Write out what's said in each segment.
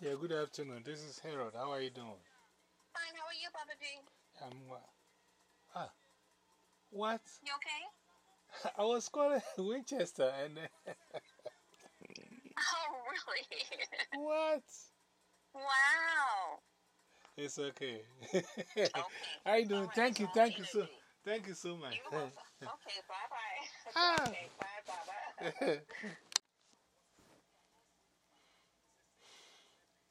Yeah, good afternoon. This is Harold. How are you doing? Fine, how are you, Papa G? I'm. Uh, ah. What? You okay? I was calling Winchester and. Oh, really? what? Wow. It's okay. okay. How you right, thank you, thank you so, thank you so much. Okay, bye bye. Ah. Okay, bye bye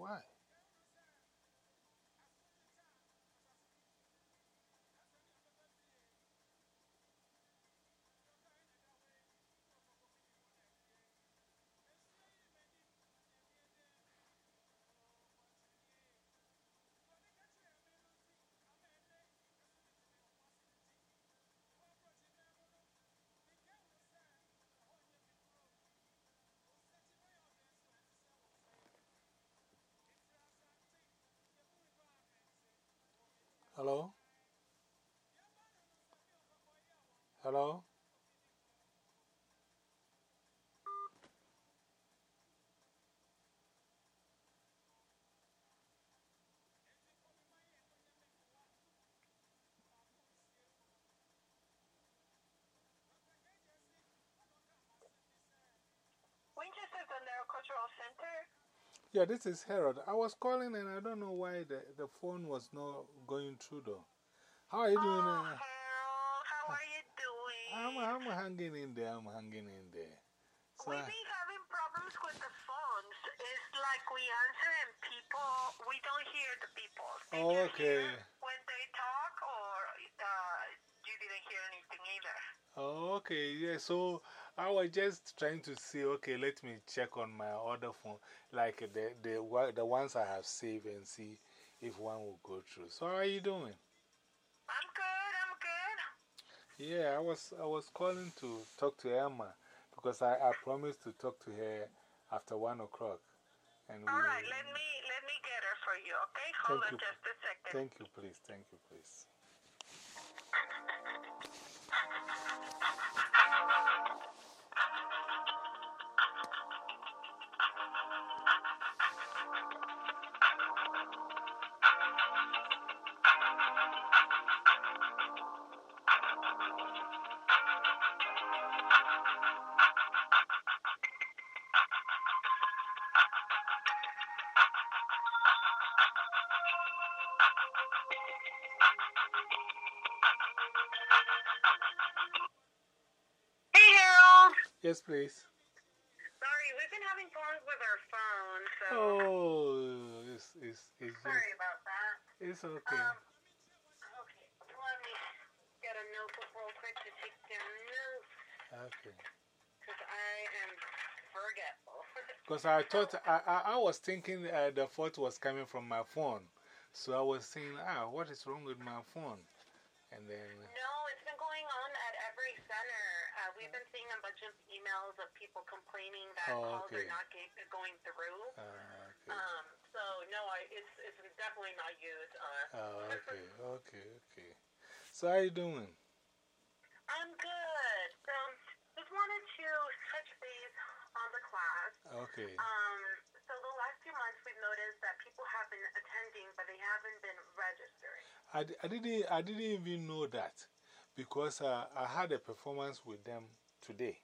Why? Hello? Hello? Winchester's Cultural Center. Yeah, this is Harold. I was calling and I don't know why the, the phone was not going through though. How are you doing? Oh, Uh, Harold, how are you doing? I'm, I'm hanging in there. I'm hanging in there. So We've been having problems with the phones. It's like we answer and people, we don't hear the people. Did Oh, okay. when they talk or uh, you didn't hear anything either? Oh, okay. Yeah, so I was just trying to see, okay, let me check on my other phone, like the, the, the ones I have saved and see if one will go through. So, how are you doing? I'm good, I'm good. Yeah, I was, I was calling to talk to Emma because I, I promised to talk to her after one o'clock. And we, All right, let me let me get her for you, okay? Hold on you. just a second. Thank you, please. Thank you, please. Yes, please. Sorry, we've been having problems with our phone, so Oh, it's, it's, it's just, sorry about that. it's okay. Um, okay, let me get a notebook real quick to take down notes Okay. because I am forgetful. Because I thought, I, I, I was thinking uh, the fault was coming from my phone. So I was saying, ah, what is wrong with my phone? And then, No, it's been going on at every center. Uh, we've been seeing a bunch of emails of people complaining that Oh, calls okay. are not ga- going through. uh, okay. Um, so no, I, it's it's definitely not you. It's us. Oh, okay, okay, okay. So, how you doing? I'm good. So just wanted to touch base on the class. Okay. Um, so the last few months we've noticed that people have been attending, but they haven't been registering. I, I, didn't, I didn't even know that because uh, I had a performance with them today.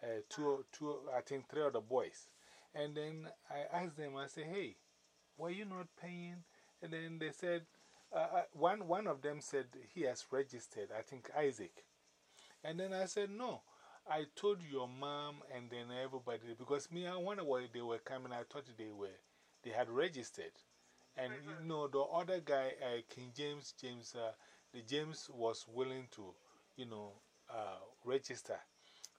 Uh, two, two, I think three other boys. And then I asked them, I said, hey, were you not paying? And then they said, uh, uh, one, one of them said he has registered, I think Isaac. And then I said, no. I told your mom and then everybody, because me, I wonder why they were coming. I thought they were, they had registered. And you know, the other guy, uh, King James, James, uh, James was willing to, you know, uh, register.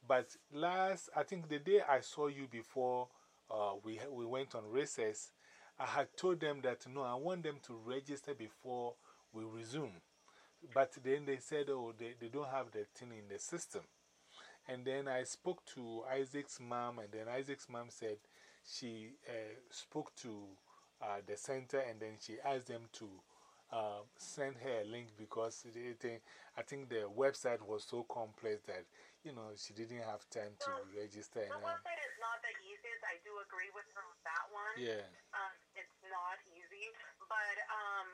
But last, I think the day I saw you before uh, we, we went on recess, I had told them that no, I want them to register before we resume. But then they said, oh, they, they don't have the thing in the system. And then I spoke to Isaac's mom, and then Isaac's mom said she uh, spoke to uh, the center and then she asked them to uh, send her a link because it, it, I think the website was so complex that, you know, she didn't have time to register. The website is not the easiest. I do agree with her on that one. Yeah. Um, it's not easy. But um,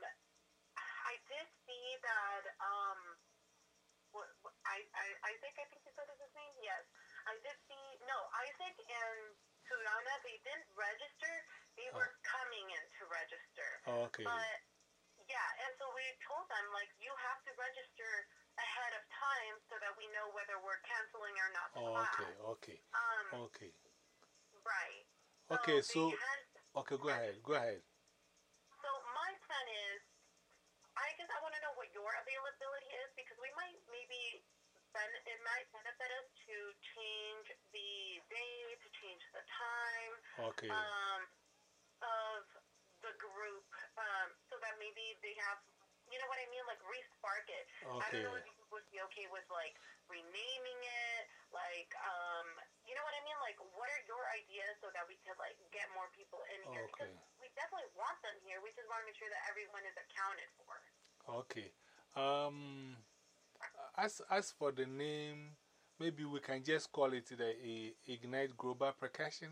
I did see that um, I, I, Isaac, I think you said is his name? Yes. I did see, no, Isaac and Tuyana, they didn't register. They were coming in to register. Oh, okay. But, yeah, and so we told them, like, you have to register ahead of time so that we know whether we're canceling or not. Oh, okay, okay. Um, okay. Right. Okay, so, had- okay, go ahead, go ahead. So my plan is, I guess I want to know what your availability is because we might maybe it might benefit us to change the day, to change the time Okay. um, of the group, um, so that maybe they have, you know what I mean, like respark it. I Okay. don't know if you would be okay with like renaming it, like, um, you know what I mean? Like, what are your ideas so that we could like get more people in here? Okay. Because we definitely want them here. We just want to make sure that everyone is accounted for. Okay. Um, as, as for the name, maybe we can just call it the I- Ignite Global Percussion.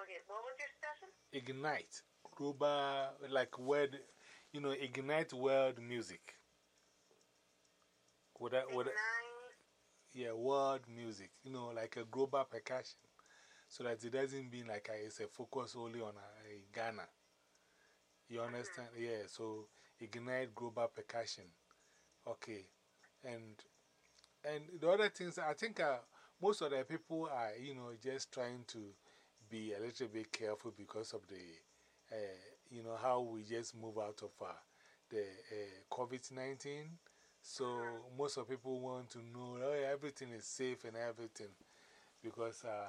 Okay, what was your suggestion? Ignite Global, like word, you know, Ignite World Music. Would that, would that, yeah, world music, you know, like a global percussion. So that it doesn't mean like it's a focus only on uh, Ghana. You understand? Yeah, so Ignite Global Percussion. Okay. And, and the other things, I think uh, most of the people are, you know, just trying to be a little bit careful because of the, uh, you know, how we just move out of uh, the uh, COVID 19. So most of people want to know oh, everything is safe and everything because uh,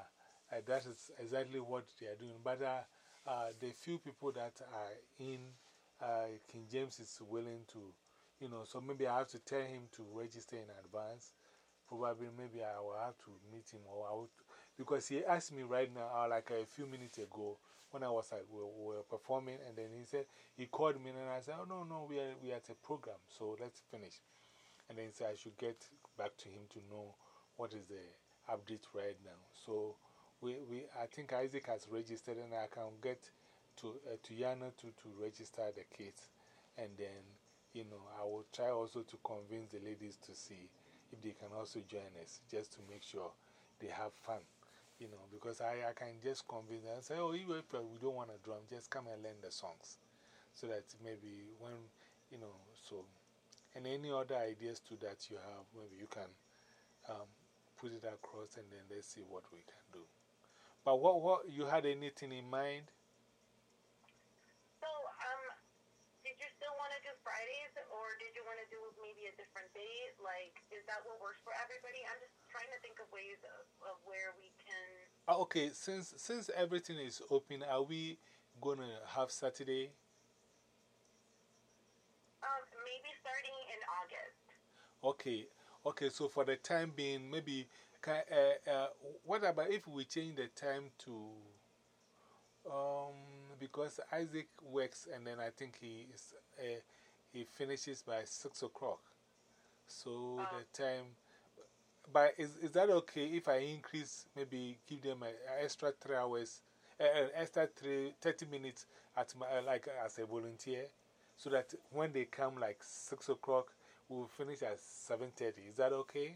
uh, that is exactly what they are doing. But uh, uh, the few people that are in uh, King James is willing to, you know, so maybe I have to tell him to register in advance. Probably maybe I will have to meet him or I would, because he asked me right now, uh, like a few minutes ago, when I was like, we, we were performing, and then he said, he called me and I said, oh, no, no, we are, we are at a program, so let's finish. And then he said, I should get back to him to know what is the update right now. So we, we, I think Isaac has registered, and I can get to, uh, to Yana to, to register the kids. And then, you know, I will try also to convince the ladies to see if they can also join us, just to make sure they have fun. You know, because I, I can just convince them and say, oh, even if we don't want a drum, just come and learn the songs. So that maybe when, you know, so, and any other ideas to that you have, maybe you can um, put it across and then let's see what we can do. But what, what, you had anything in mind? So, um, did you still want to do Fridays or did you want to do maybe a different date? Like, is that what works for everybody? I'm just trying to think of ways of, of where we Uh, okay, since, since everything is open, are we going to have Saturday? Um, maybe starting in August. Okay, okay, so for the time being, maybe, can, uh, uh, what about if we change the time to, um, because Isaac works and then I think he, is, uh, he finishes by 6 o'clock. So the time, but is, is that okay if I increase, maybe give them an extra 3 hours, uh, extra three, 30 minutes at my, uh, like as a volunteer? So that when they come like 6 o'clock, we'll finish at 7.30. Is that okay?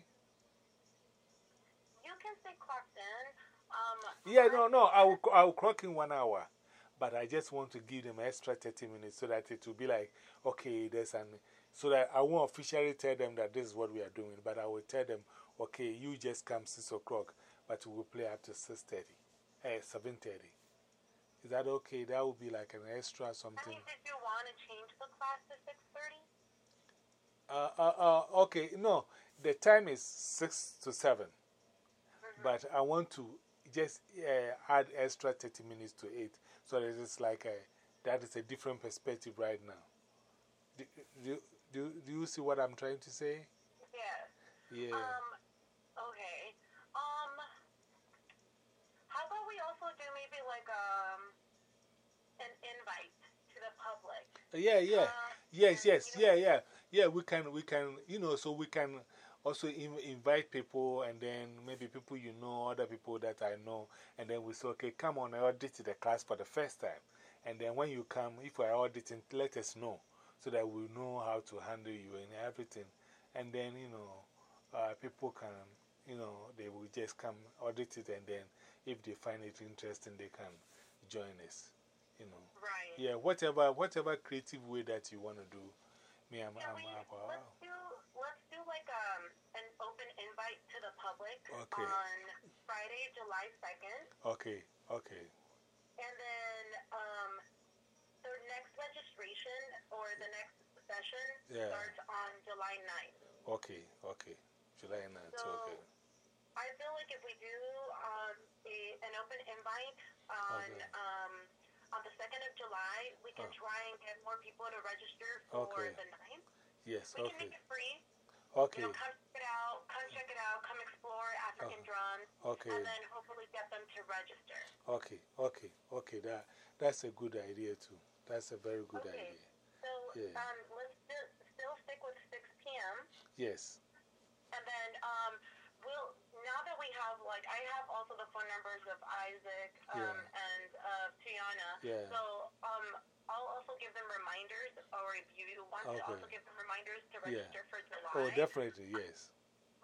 You can stay clocked in. Um, Yeah, no, no, I will, I will clock in one hour. But I just want to give them extra 30 minutes so that it will be like, okay, there's an, so that I won't officially tell them that this is what we are doing, but I will tell them, okay, you just come 6 o'clock, but we will play up to 6.30, eh, 7.30. Is that okay? That would be like an extra I something. mean, did you want to change the class to 6.30? Uh, uh, uh, okay, no, the time is 6 to 7. But I want to just uh, add extra 30 minutes to it. So that it's like a, that is a different perspective right now. Do, do, do, do you see what I'm trying to say? Yes. Yeah. Um, also do maybe like um, an invite to the public? yeah, yeah. Uh, Yes, yes, you know, yeah, yeah. Yeah, we can, we can, you know, so we can also in, invite people and then maybe people you know, other people that I know, and then we say, okay, come on, I audit the class for the first time. And then when you come, if we're auditing, let us know so that we know how to handle you and everything. And then, you know, uh, people can, you know, they will just come audit it and then if they find it interesting, they can join us, you know. Right. Yeah, whatever, whatever creative way that you want to do, me, I'm, Yeah, I'm, we, I'm, let's do let's do like um an open invite to the public Okay. on Friday, July second, okay, okay, and then um the next registration or the next session Yeah. starts on July 9th. okay, okay. July 9th, So- okay. I feel like if we do um a, an open invite on Okay. um on the second of July, we can Oh. try and get more people to register for Okay. the 9th. Yes, We can make it free. okay, You know, come check it out, come check it out, come explore African drums, okay, and then hopefully get them to register. okay, okay, okay. That, that's a good idea too. That's a very good Okay. idea. So Yeah. um, let's still, still stick with 6 p.m. Yes, And then um, we'll, now that we have, like, I have also the phone numbers of Isaac um, Yeah. and of Tiana. Yeah. So um, I'll also give them reminders, or if you want to Okay. also give them reminders to Yeah. register for July. oh, definitely, yes.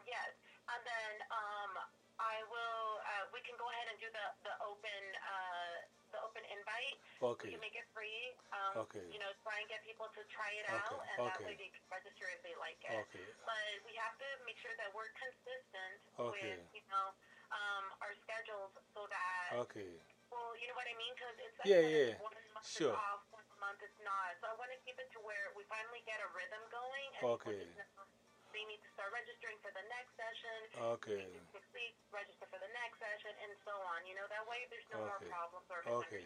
Yes, and then um, I will. Uh, we can go ahead and do the the open uh, the open invite. We Okay, can make it free. Um, Okay. You know, try and get people to try it Okay, out, and that way they can register if they like it. okay, But we have to make sure that we're consistent Okay. with you know um, our schedules, so that okay, well, you know what I mean? Because it's like Yeah, yeah, one month sure. is off, one month is not. So I want to keep it to where we finally get a rhythm going, and Okay. people just know they need to start registering for the next session. okay, six weeks, register for the next session, and so on. You know that way there's no more problems or Okay.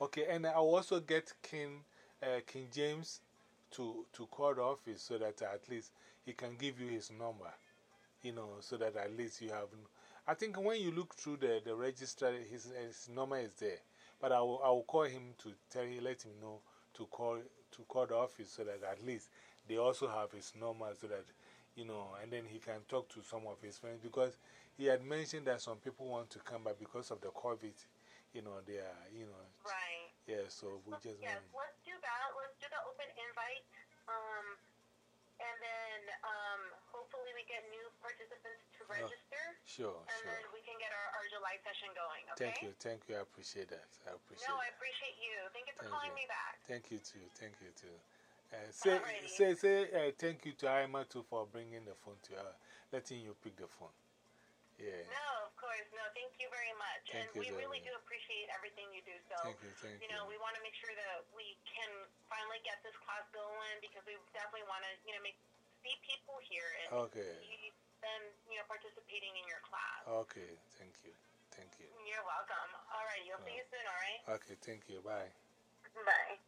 okay. And I'll also get King, uh, King James to, to call the office so that at least he can give you his number, you know, so that at least you have. I think when you look through the, the register, his, his number is there. But I will, I will call him to tell him, let him know to call, to call the office so that at least they also have his number so that, you know, and then he can talk to some of his friends because he had mentioned that some people want to come back because of the COVID, you know, they are, you know, Right. yeah, so we just Yes, let's do that. Let's do the open invite. Um, then um, hopefully we get new participants to register. sure, And sure. then we can get our, our July session going, okay? Thank you, thank you, I appreciate that. I appreciate No, it. I appreciate you. Thank you for Thank calling you. me back. Thank you too, thank you too. Uh, say, Alrighty. say, say uh, thank you to Aima too for bringing the phone to her, letting you pick the phone. Yeah, No, of course. No, thank you very much. Thank and you we very really do appreciate everything you do. So, thank you, thank you you. know, we want to make sure that we can finally get this class going because we definitely want to, you know, make see people here and Okay, see them, you know, participating in your class. okay, thank you, thank you. You're welcome. All right, you'll see you soon, all right? Okay, thank you, bye. Bye.